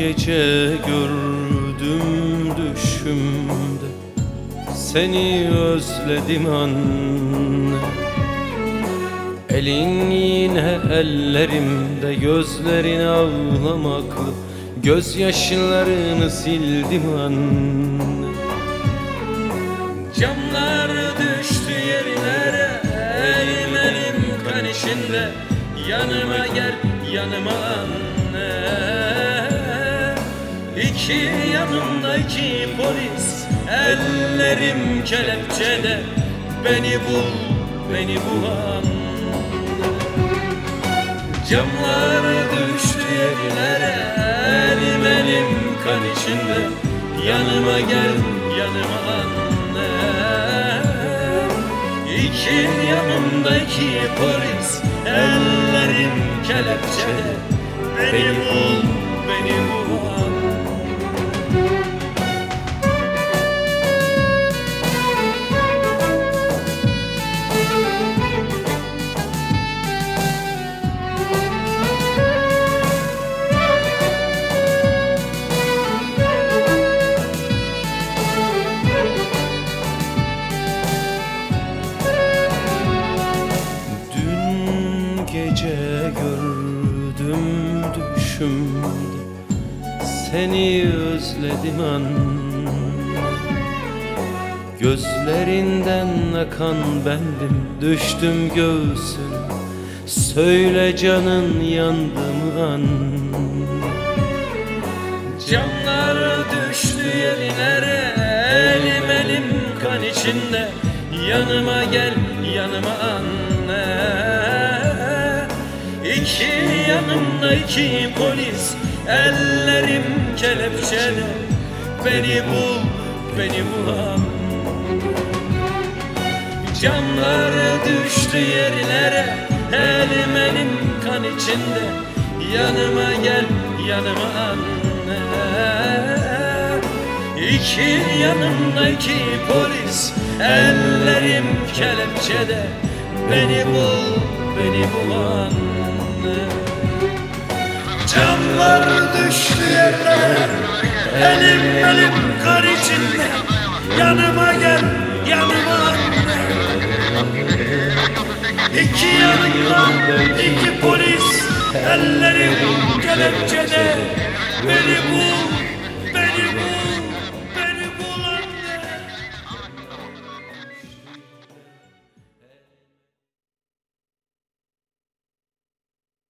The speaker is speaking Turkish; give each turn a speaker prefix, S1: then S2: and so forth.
S1: gece gördüm düşümde. Seni özledim anne. Elin yine ellerimde gözlerin ağlamaklı. Gözyaşlarını sildim anne. Camlar düştü yerlere Elim elim kan içinde. Yanıma gel yanıma anne İki yanımda iki polis Ellerim kelepçede. Beni bul beni bul anne Camlar düştü yerlere Elim elim kan içinde. Yanıma gel yanıma anne. İki yanımda iki polis Ellerim kelepçede. Beni bul düşümde Seni özledim anne Gözlerinden akan bendim Düştüm göğsüne. Söyle canın yandı mı anne Camlar düştü yerlere Elim elim kan içinde. Yanıma gel yanıma anne İki yanımda iki polis Ellerim kelepçede Beni bul beni bul anne Camlar düştü yerlere Elim elim kan içinde. Yanıma gel yanıma anne. İki yanımda iki polis Ellerim kelepçede. Beni bul beni bul anne Camlar düştü yerlere. Elim elim kan içinde. Yanıma gel yanıma anne. İki yanımda iki polis. Ellerim kelepçede. Beni bul